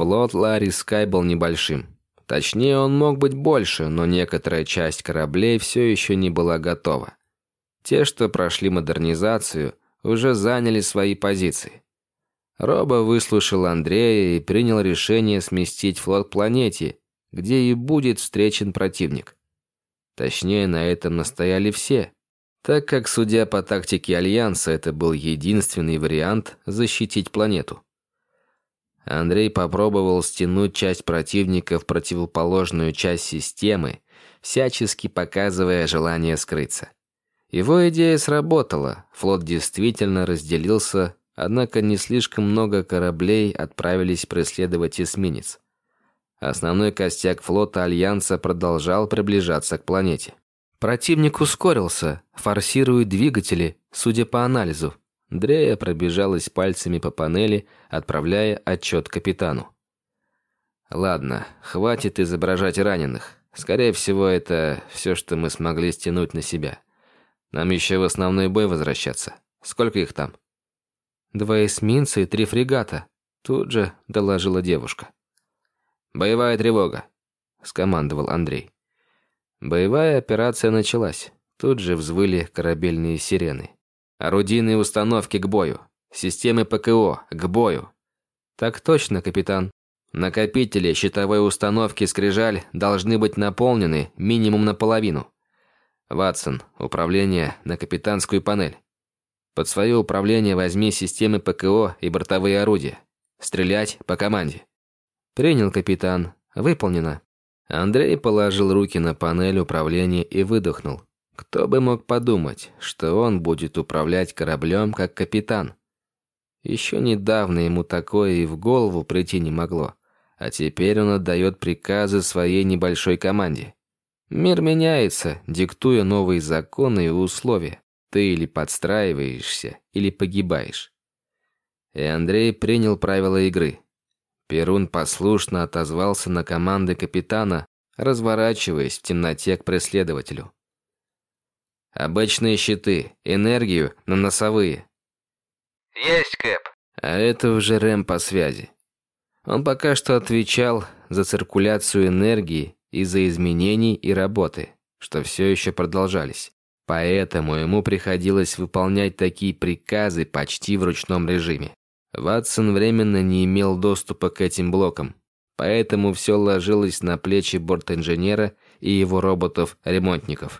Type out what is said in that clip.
Флот Ларри Скай был небольшим. Точнее, он мог быть больше, но некоторая часть кораблей все еще не была готова. Те, что прошли модернизацию, уже заняли свои позиции. Роба выслушал Андрея и принял решение сместить флот к планете, где и будет встречен противник. Точнее, на этом настояли все, так как, судя по тактике Альянса, это был единственный вариант защитить планету. Андрей попробовал стянуть часть противника в противоположную часть системы, всячески показывая желание скрыться. Его идея сработала, флот действительно разделился, однако не слишком много кораблей отправились преследовать эсминец. Основной костяк флота Альянса продолжал приближаться к планете. Противник ускорился, форсируя двигатели, судя по анализу. Дрея пробежалась пальцами по панели, отправляя отчет капитану. «Ладно, хватит изображать раненых. Скорее всего, это все, что мы смогли стянуть на себя. Нам еще в основной бой возвращаться. Сколько их там?» «Два эсминца и три фрегата», — тут же доложила девушка. «Боевая тревога», — скомандовал Андрей. Боевая операция началась. Тут же взвыли корабельные сирены. «Орудийные установки к бою! Системы ПКО к бою!» «Так точно, капитан!» «Накопители щитовой установки «Скрижаль» должны быть наполнены минимум наполовину. Ватсон, управление на капитанскую панель. Под свое управление возьми системы ПКО и бортовые орудия. Стрелять по команде». «Принял, капитан. Выполнено». Андрей положил руки на панель управления и выдохнул. Кто бы мог подумать, что он будет управлять кораблем как капитан. Еще недавно ему такое и в голову прийти не могло. А теперь он отдает приказы своей небольшой команде. Мир меняется, диктуя новые законы и условия. Ты или подстраиваешься, или погибаешь. И Андрей принял правила игры. Перун послушно отозвался на команды капитана, разворачиваясь в темноте к преследователю. «Обычные щиты, энергию на носовые». «Есть, Кэп». А это уже Рэм по связи. Он пока что отвечал за циркуляцию энергии из-за изменений и работы, что все еще продолжались. Поэтому ему приходилось выполнять такие приказы почти в ручном режиме. Ватсон временно не имел доступа к этим блокам, поэтому все ложилось на плечи бортинженера и его роботов-ремонтников.